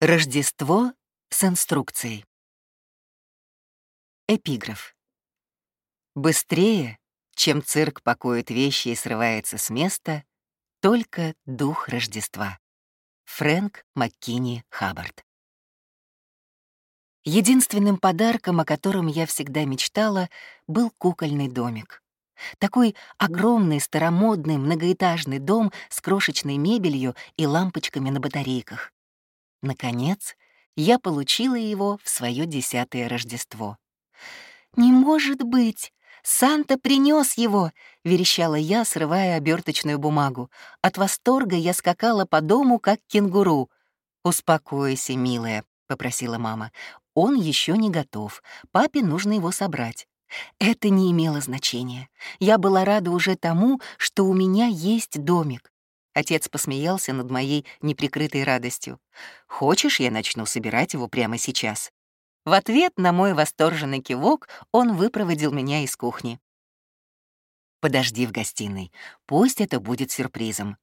Рождество с инструкцией. Эпиграф. Быстрее, чем цирк пакует вещи и срывается с места, только дух Рождества. Фрэнк Маккини Хаббард. Единственным подарком, о котором я всегда мечтала, был кукольный домик. Такой огромный, старомодный, многоэтажный дом с крошечной мебелью и лампочками на батарейках. Наконец, я получила его в свое десятое Рождество. «Не может быть! Санта принес его!» — верещала я, срывая оберточную бумагу. От восторга я скакала по дому, как кенгуру. «Успокойся, милая», — попросила мама. «Он еще не готов. Папе нужно его собрать». Это не имело значения. Я была рада уже тому, что у меня есть домик. Отец посмеялся над моей неприкрытой радостью. «Хочешь, я начну собирать его прямо сейчас?» В ответ на мой восторженный кивок он выпроводил меня из кухни. «Подожди в гостиной. Пусть это будет сюрпризом».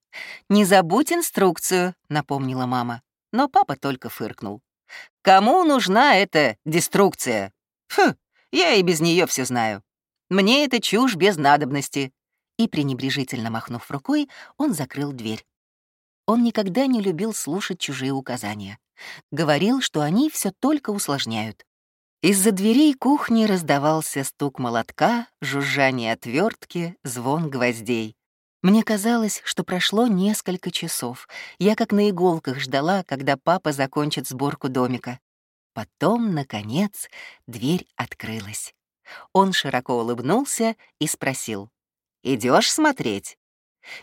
«Не забудь инструкцию», — напомнила мама. Но папа только фыркнул. «Кому нужна эта деструкция? Фу, я и без нее все знаю. Мне это чушь без надобности и, пренебрежительно махнув рукой, он закрыл дверь. Он никогда не любил слушать чужие указания. Говорил, что они все только усложняют. Из-за дверей кухни раздавался стук молотка, жужжание отвертки, звон гвоздей. Мне казалось, что прошло несколько часов. Я как на иголках ждала, когда папа закончит сборку домика. Потом, наконец, дверь открылась. Он широко улыбнулся и спросил. Идешь смотреть?»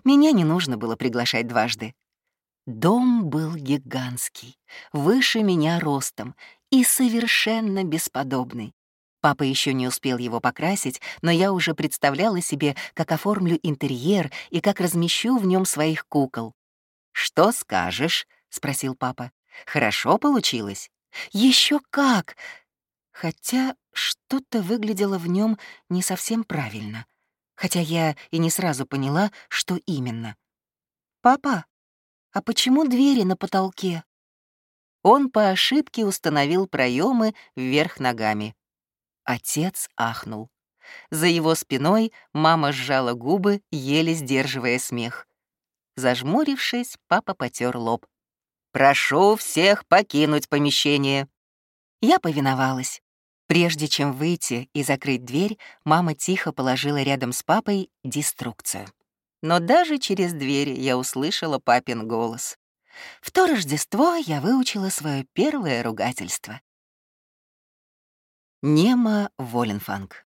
Меня не нужно было приглашать дважды. Дом был гигантский, выше меня ростом и совершенно бесподобный. Папа еще не успел его покрасить, но я уже представляла себе, как оформлю интерьер и как размещу в нем своих кукол. «Что скажешь?» — спросил папа. «Хорошо получилось?» Еще как!» Хотя что-то выглядело в нем не совсем правильно — хотя я и не сразу поняла, что именно. «Папа, а почему двери на потолке?» Он по ошибке установил проемы вверх ногами. Отец ахнул. За его спиной мама сжала губы, еле сдерживая смех. Зажмурившись, папа потер лоб. «Прошу всех покинуть помещение». Я повиновалась. Прежде чем выйти и закрыть дверь, мама тихо положила рядом с папой деструкцию. Но даже через дверь я услышала папин голос. В то Рождество я выучила свое первое ругательство. Нема Воленфанг.